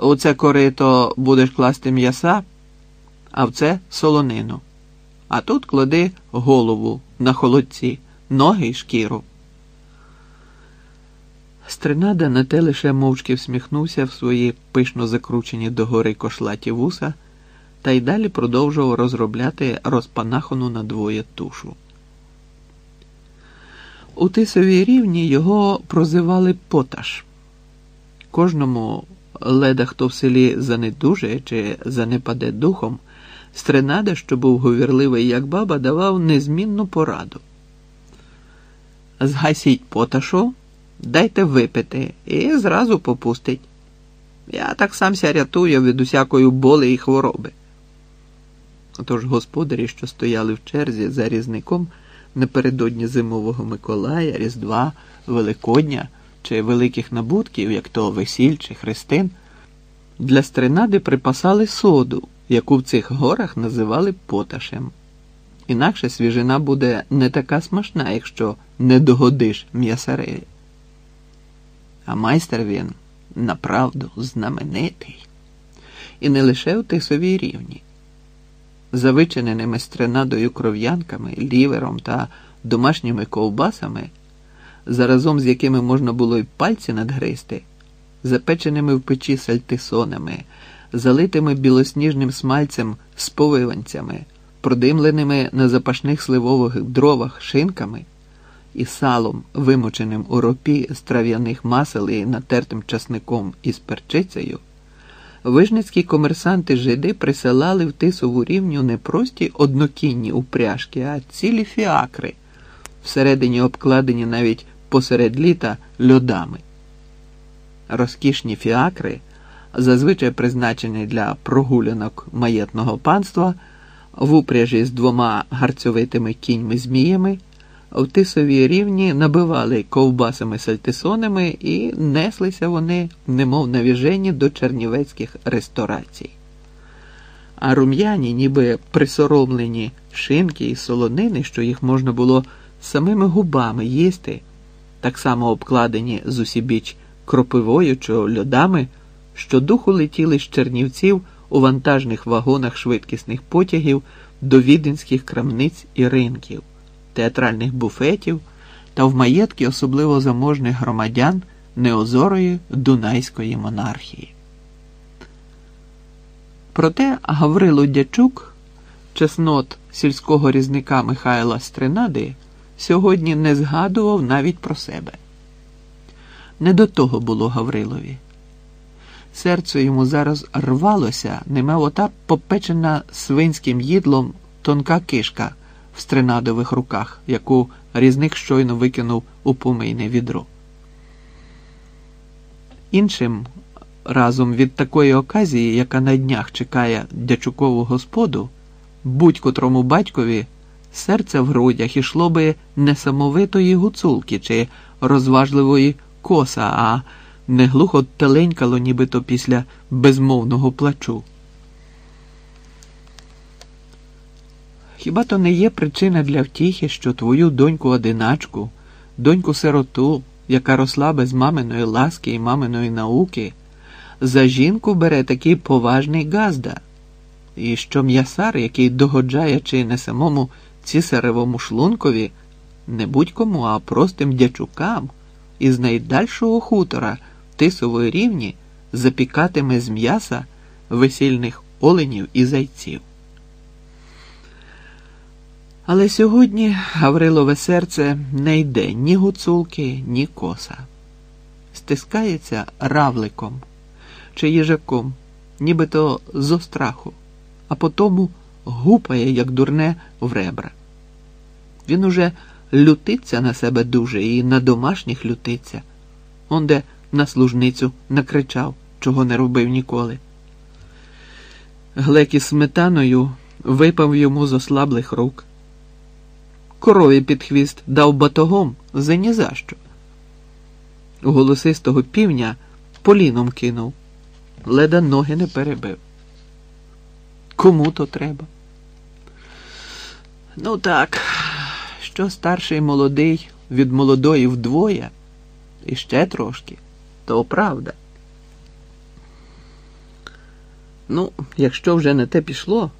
У це корито будеш класти м'яса, а в це солонину. А тут клади голову на холодці, ноги й шкіру. Стринада на те лише мовчки всміхнувся в свої пишно закручені догори кошлаті вуса та й далі продовжував розробляти розпанахану надвоє тушу. У тисовій рівні його прозивали поташ. Кожному леда, хто в селі занедужає чи занепаде духом, стринада, що був говірливий, як баба, давав незмінну пораду. Згасіть поташу, дайте випити і зразу попустить. Я так самся рятую від усякої боли і хвороби. Отож господарі, що стояли в черзі за різником напередодні зимового Миколая, Різдва, Великодня чи великих набутків, як то весіль чи хрестин, для стринади припасали соду, яку в цих горах називали поташем. Інакше свіжина буде не така смачна, якщо не догодиш м'ясареві. А майстер він направду знаменитий. І не лише у тисовій рівні. За вичиненими стринадою кров'янками, лівером та домашніми ковбасами, заразом з якими можна було й пальці надгристи, запеченими в печі сальтисонами, залитими білосніжним смальцем з повиванцями, продимленими на запашних сливових дровах шинками і салом, вимоченим у ропі з трав'яних масел і натертим часником із перчицею, вижницькі комерсанти жиди присилали в тисову рівню не прості однокінні упряжки, а цілі фіакри, всередині обкладені навіть посеред літа льодами. Розкішні фіакри, зазвичай призначені для прогулянок маєтного панства, в упряжі з двома гарцьовитими кіньми зміями в тисовій рівні набивали ковбасами сальтисонами і неслися вони, немов навіжені до чернівецьких ресторацій. А рум'яні, ніби присоромлені шинки і солонини, що їх можна було самими губами їсти, так само обкладені з усібіч кропивою чи льодами, що духу летіли з чернівців у вантажних вагонах швидкісних потягів до віденських крамниць і ринків театральних буфетів та в маєтки особливо заможних громадян неозорої Дунайської монархії. Проте Гаврило Дячук, чеснот сільського різника Михайла Стринади, сьогодні не згадував навіть про себе. Не до того було Гаврилові. Серце йому зараз рвалося, немов ота попечена свинським їдлом тонка кишка в стринадових руках, яку різник щойно викинув у помийне відро. Іншим разом від такої оказії, яка на днях чекає дячукову господу, будь-котрому батькові серце в грудях ішло би несамовитої гуцулки чи розважливої коса, а не глухо теленькало, нібито після безмовного плачу. Хіба то не є причина для втіхи, що твою доньку одиначку, доньку сироту, яка росла без маминої ласки і маминої науки, за жінку бере такий поважний газда, і що м'ясар, який догоджає чи не самому цісаревому шлункові, не будь-кому, а простим дячукам із найдальшого хутора тисової рівні запікатиме з м'яса весільних оленів і зайців. Але сьогодні Гаврилове серце не йде ні гуцулки, ні коса. Стискається равликом чи їжаком, нібито з остраху, а потому гупає, як дурне, в ребра. Він уже лютиться на себе дуже і на домашніх лютиться, он де на служницю накричав, чого не робив ніколи. Глек із сметаною випав йому з ослаблих рук корові під хвіст дав батогом за ні за що. Голосистого півня поліном кинув, леда ноги не перебив. Кому то треба? Ну так, Якщо старший молодий від молодої вдвоє, і ще трошки, то правда. Ну, якщо вже не те пішло.